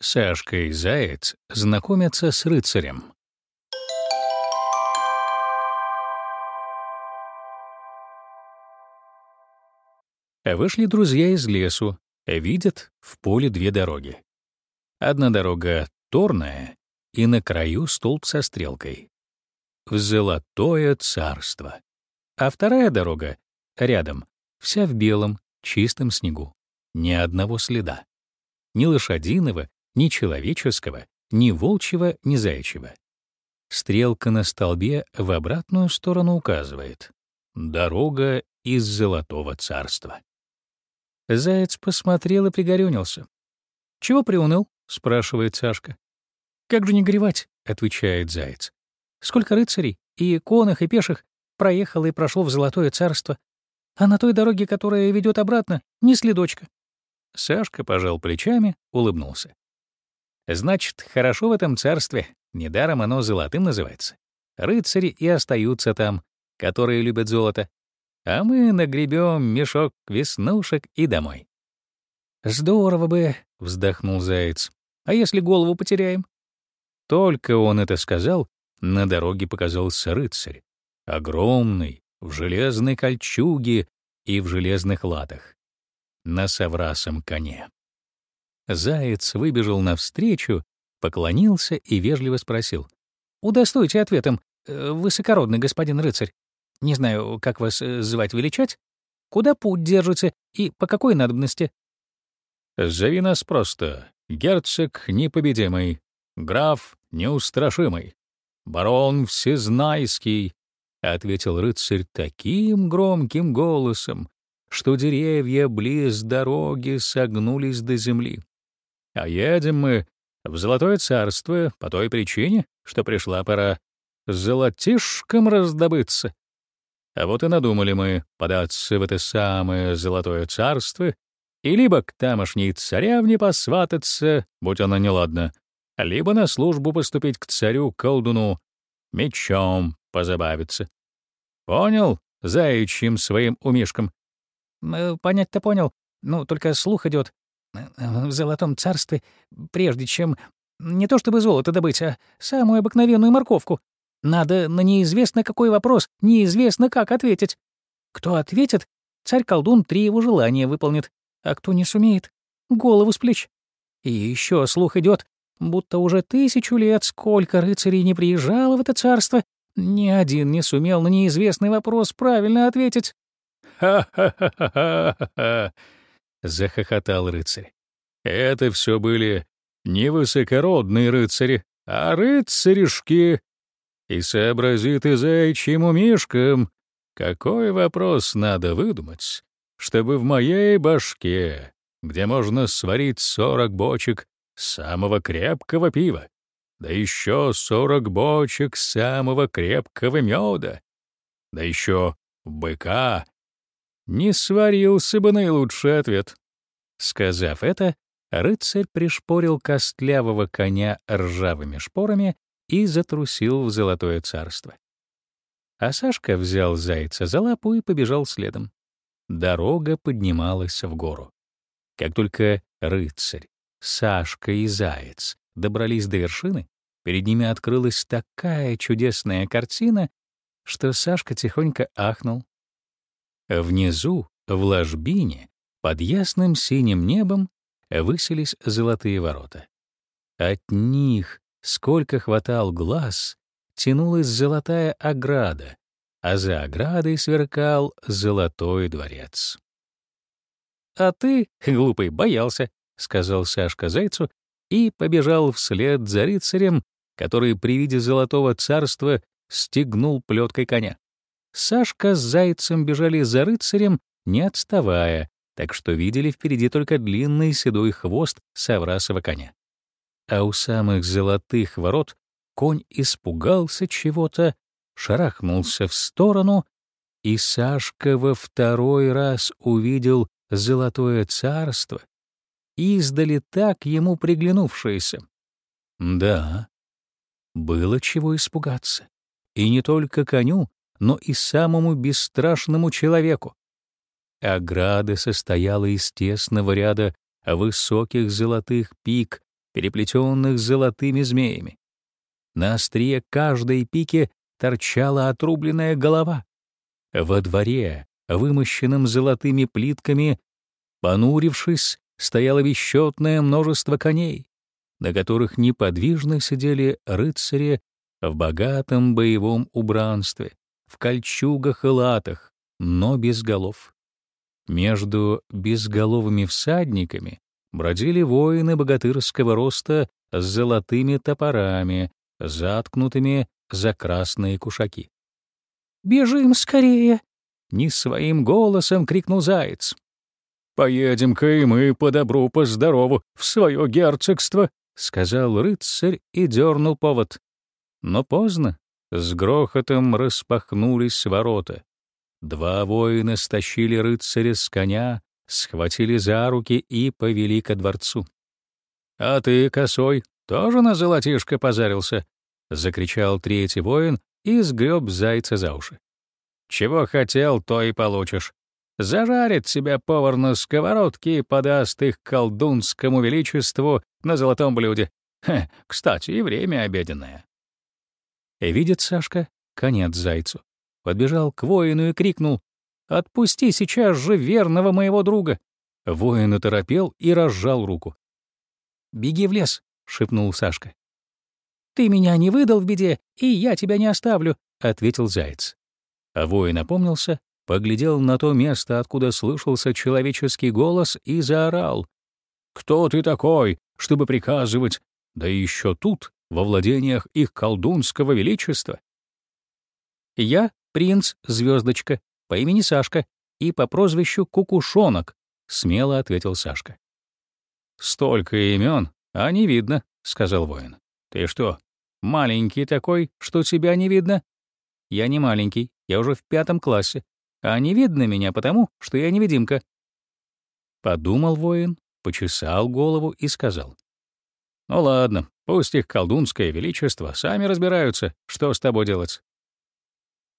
Сашка и Заяц знакомятся с рыцарем. Вышли друзья из лесу, видят в поле две дороги. Одна дорога торная, и на краю столб со стрелкой. В золотое царство. А вторая дорога рядом, вся в белом, чистом снегу. Ни одного следа. Ни лошадиного, ни человеческого, ни волчьего, ни заячьего. Стрелка на столбе в обратную сторону указывает. Дорога из Золотого Царства. Заяц посмотрел и пригорюнился. «Чего приуныл?» — спрашивает Сашка. «Как же не горевать?» — отвечает Заяц. «Сколько рыцарей, и конных, и пеших, проехал и прошел в Золотое Царство, а на той дороге, которая ведет обратно, ни следочка». Сашка пожал плечами, улыбнулся. Значит, хорошо в этом царстве, недаром оно золотым называется. Рыцари и остаются там, которые любят золото, а мы нагребем мешок веснушек и домой. «Здорово бы», — вздохнул Заяц. «А если голову потеряем?» Только он это сказал, на дороге показался рыцарь. Огромный, в железной кольчуге и в железных латах. На соврасом коне. Заяц выбежал навстречу, поклонился и вежливо спросил. «Удостойте ответом, э, высокородный господин рыцарь. Не знаю, как вас э, звать-величать. Куда путь держите и по какой надобности?» «Зови нас просто. Герцог непобедимый, граф неустрашимый, барон всезнайский», — ответил рыцарь таким громким голосом, что деревья близ дороги согнулись до земли. А едем мы в Золотое Царство по той причине, что пришла пора золотишком раздобыться. А вот и надумали мы податься в это самое Золотое Царство и либо к тамошней царевне посвататься, будь она неладна, либо на службу поступить к царю-колдуну, мечом позабавиться. Понял, заячьим своим умишком? Э, понять-то понял. Ну, только слух идет, в Золотом Царстве, прежде чем не то чтобы золото добыть, а самую обыкновенную морковку, надо на неизвестно какой вопрос, неизвестно как ответить. Кто ответит, царь-колдун три его желания выполнит, а кто не сумеет, голову с плеч. И еще слух идет, будто уже тысячу лет сколько рыцарей не приезжало в это царство, ни один не сумел на неизвестный вопрос правильно ответить. «Ха-ха-ха-ха-ха!» — захохотал рыцарь. «Это все были не высокородные рыцари, а рыцаришки. И сообрази ты зайчьим умишкам, какой вопрос надо выдумать, чтобы в моей башке, где можно сварить сорок бочек самого крепкого пива, да еще сорок бочек самого крепкого меда, да еще быка не сварился бы наилучший ответ. Сказав это, рыцарь пришпорил костлявого коня ржавыми шпорами и затрусил в золотое царство. А Сашка взял зайца за лапу и побежал следом. Дорога поднималась в гору. Как только рыцарь, Сашка и заяц добрались до вершины, перед ними открылась такая чудесная картина, что Сашка тихонько ахнул Внизу, в ложбине, под ясным синим небом, высились золотые ворота. От них, сколько хватал глаз, тянулась золотая ограда, а за оградой сверкал золотой дворец. «А ты, глупый, боялся», — сказал Сашка Зайцу и побежал вслед за рыцарем, который при виде золотого царства стегнул плеткой коня. Сашка с Зайцем бежали за рыцарем, не отставая, так что видели впереди только длинный седой хвост Саврасова коня. А у самых золотых ворот конь испугался чего-то, шарахнулся в сторону, и Сашка во второй раз увидел золотое царство, издали так ему приглянувшееся. Да, было чего испугаться. И не только коню, но и самому бесстрашному человеку. Ограда состояла из тесного ряда высоких золотых пик, переплетенных золотыми змеями. На острие каждой пики торчала отрубленная голова. Во дворе, вымощенном золотыми плитками, понурившись, стояло бесчетное множество коней, на которых неподвижно сидели рыцари в богатом боевом убранстве, в кольчугах и латах, но без голов. Между безголовыми всадниками бродили воины богатырского роста с золотыми топорами, заткнутыми за красные кушаки. «Бежим скорее!» — не своим голосом крикнул заяц. «Поедем-ка и мы по добру, по здорову, в свое герцогство», — сказал рыцарь и дернул повод. Но поздно. С грохотом распахнулись ворота. Два воина стащили рыцаря с коня, схватили за руки и повели ко дворцу. «А ты, косой, тоже на золотишко позарился?» — закричал третий воин и сгреб зайца за уши. «Чего хотел, то и получишь. Зажарит себя повар на сковородке и подаст их колдунскому величеству на золотом блюде. Хе, кстати, и время обеденное». Видит Сашка конец зайцу. Подбежал к воину и крикнул «Отпусти сейчас же верного моего друга!» Воин оторопел и разжал руку. «Беги в лес», — шепнул Сашка. «Ты меня не выдал в беде, и я тебя не оставлю», — ответил заяц. А воин опомнился, поглядел на то место, откуда слышался человеческий голос, и заорал. «Кто ты такой, чтобы приказывать? Да еще тут, во владениях их колдунского величества?» «Я принц Звездочка по имени Сашка и по прозвищу Кукушонок», — смело ответил Сашка. «Столько имен, а не видно», — сказал воин. «Ты что, маленький такой, что тебя не видно?» «Я не маленький, я уже в пятом классе, а не видно меня потому, что я невидимка». Подумал воин, почесал голову и сказал. «Ну ладно, пусть их колдунское величество сами разбираются, что с тобой делать.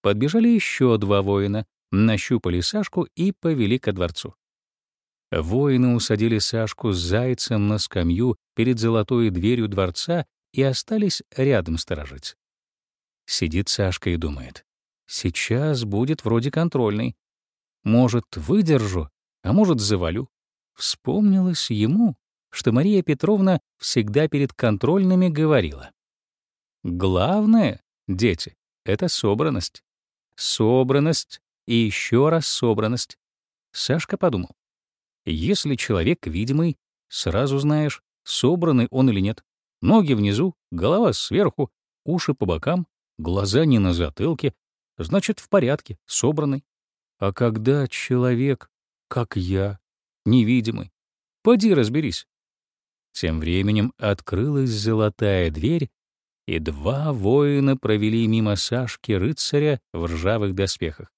Подбежали еще два воина, нащупали Сашку и повели ко дворцу. Воины усадили Сашку с зайцем на скамью перед золотой дверью дворца и остались рядом сторожить. Сидит Сашка и думает. Сейчас будет вроде контрольный. Может, выдержу, а может, завалю. Вспомнилось ему, что Мария Петровна всегда перед контрольными говорила. Главное, дети, — это собранность собранность и еще раз собранность. Сашка подумал. Если человек видимый, сразу знаешь, собранный он или нет. Ноги внизу, голова сверху, уши по бокам, глаза не на затылке, значит, в порядке, собранный. А когда человек, как я, невидимый, поди разберись. Тем временем открылась золотая дверь, и два воина провели мимо Сашки рыцаря в ржавых доспехах.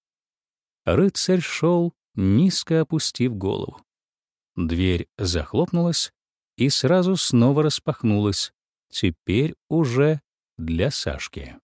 Рыцарь шел, низко опустив голову. Дверь захлопнулась и сразу снова распахнулась, теперь уже для Сашки.